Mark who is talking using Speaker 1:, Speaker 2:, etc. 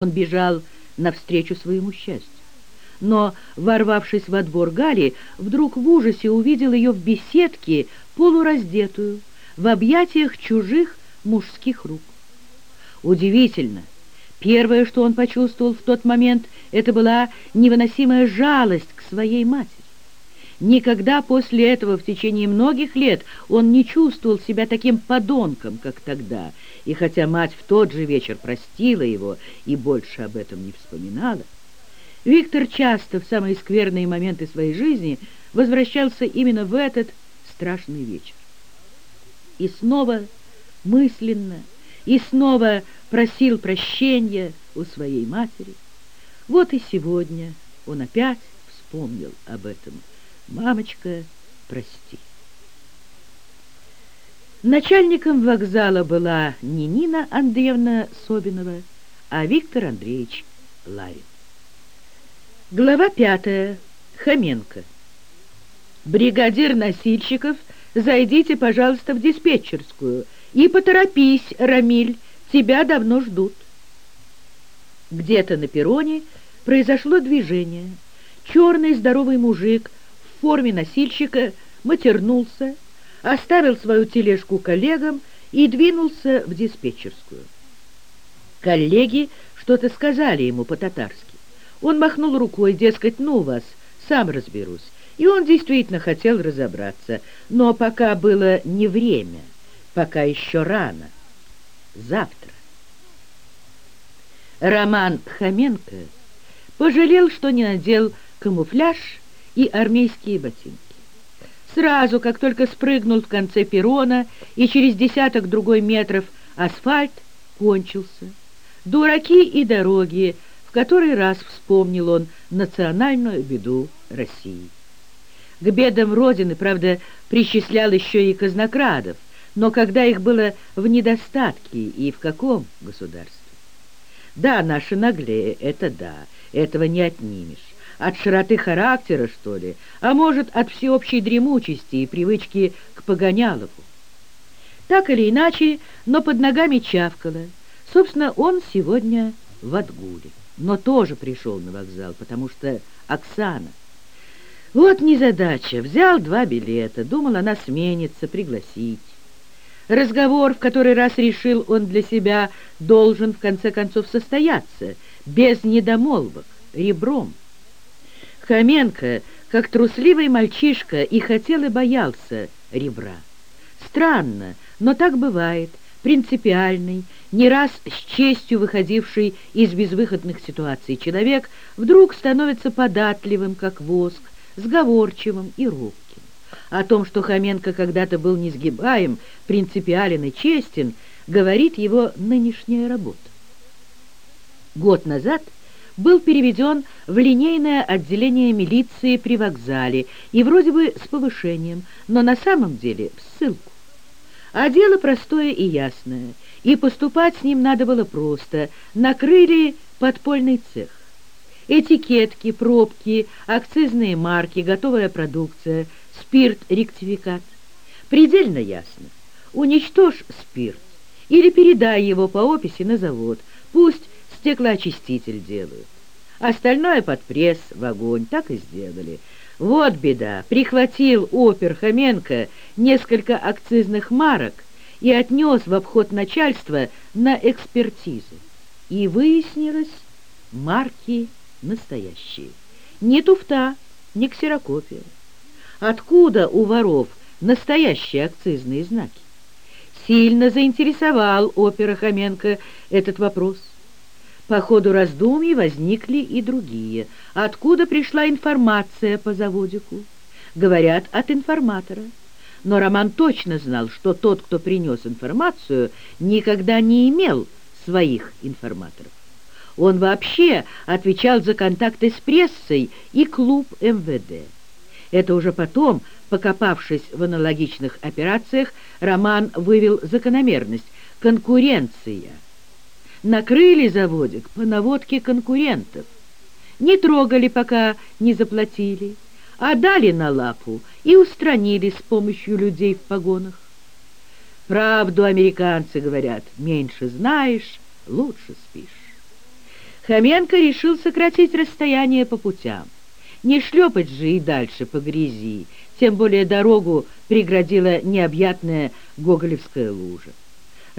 Speaker 1: Он бежал навстречу своему счастью. Но, ворвавшись во двор Гали, вдруг в ужасе увидел ее в беседке, полураздетую, в объятиях чужих мужских рук. Удивительно! Первое, что он почувствовал в тот момент, это была невыносимая жалость к своей матери. Никогда после этого в течение многих лет он не чувствовал себя таким подонком, как тогда, и хотя мать в тот же вечер простила его и больше об этом не вспоминала, Виктор часто в самые скверные моменты своей жизни возвращался именно в этот страшный вечер. И снова мысленно, и снова просил прощения у своей матери. Вот и сегодня он опять вспомнил об этом – «Мамочка, прости». Начальником вокзала была не Нина Андреевна Собинова, а Виктор Андреевич Ларин. Глава пятая. Хоменко. «Бригадир носильщиков, зайдите, пожалуйста, в диспетчерскую и поторопись, Рамиль, тебя давно ждут». Где-то на перроне произошло движение. Черный здоровый мужик в форме носильщика матернулся, оставил свою тележку коллегам и двинулся в диспетчерскую. Коллеги что-то сказали ему по-татарски. Он махнул рукой, дескать, ну вас, сам разберусь. И он действительно хотел разобраться, но пока было не время, пока еще рано. Завтра. Роман Хоменко пожалел, что не надел камуфляж и армейские ботинки. Сразу, как только спрыгнул в конце перрона, и через десяток другой метров асфальт кончился. Дураки и дороги, в который раз вспомнил он национальную беду России. К бедам Родины, правда, причислял еще и казнокрадов, но когда их было в недостатке и в каком государстве? Да, наши наглее, это да, этого не отнимешь. От широты характера, что ли, а может, от всеобщей дремучести и привычки к Погонялову. Так или иначе, но под ногами чавкало. Собственно, он сегодня в отгуле, но тоже пришел на вокзал, потому что Оксана... Вот незадача. Взял два билета, думал, она сменится, пригласить. Разговор, в который раз решил он для себя, должен в конце концов состояться, без недомолвок, ребром. Хоменко, как трусливый мальчишка, и хотел и боялся ребра. Странно, но так бывает, принципиальный, не раз с честью выходивший из безвыходных ситуаций человек, вдруг становится податливым, как воск, сговорчивым и робким. О том, что Хоменко когда-то был несгибаем, принципиален и честен, говорит его нынешняя работа. Год назад – был переведен в линейное отделение милиции при вокзале и вроде бы с повышением, но на самом деле в ссылку. А дело простое и ясное, и поступать с ним надо было просто. Накрыли подпольный цех. Этикетки, пробки, акцизные марки, готовая продукция, спирт-ректификат. Предельно ясно. Уничтожь спирт или передай его по описи на завод. Пусть стеклоочиститель делают. Остальное под пресс, в огонь, так и сделали. Вот беда, прихватил опер Хоменко несколько акцизных марок и отнес в обход начальства на экспертизы. И выяснилось, марки настоящие. Ни туфта, ни ксерокопия. Откуда у воров настоящие акцизные знаки? Сильно заинтересовал опера Хоменко этот вопрос. По ходу раздумий возникли и другие. Откуда пришла информация по заводику? Говорят, от информатора. Но Роман точно знал, что тот, кто принес информацию, никогда не имел своих информаторов. Он вообще отвечал за контакты с прессой и клуб МВД. Это уже потом, покопавшись в аналогичных операциях, Роман вывел закономерность – конкуренция – накрыли заводик по наводке конкурентов. Не трогали, пока не заплатили, а дали на лапу и устранили с помощью людей в погонах. Правду американцы говорят, меньше знаешь, лучше спишь. Хоменко решил сократить расстояние по путям. Не шлепать же и дальше по грязи, тем более дорогу преградила необъятная гоголевская лужа.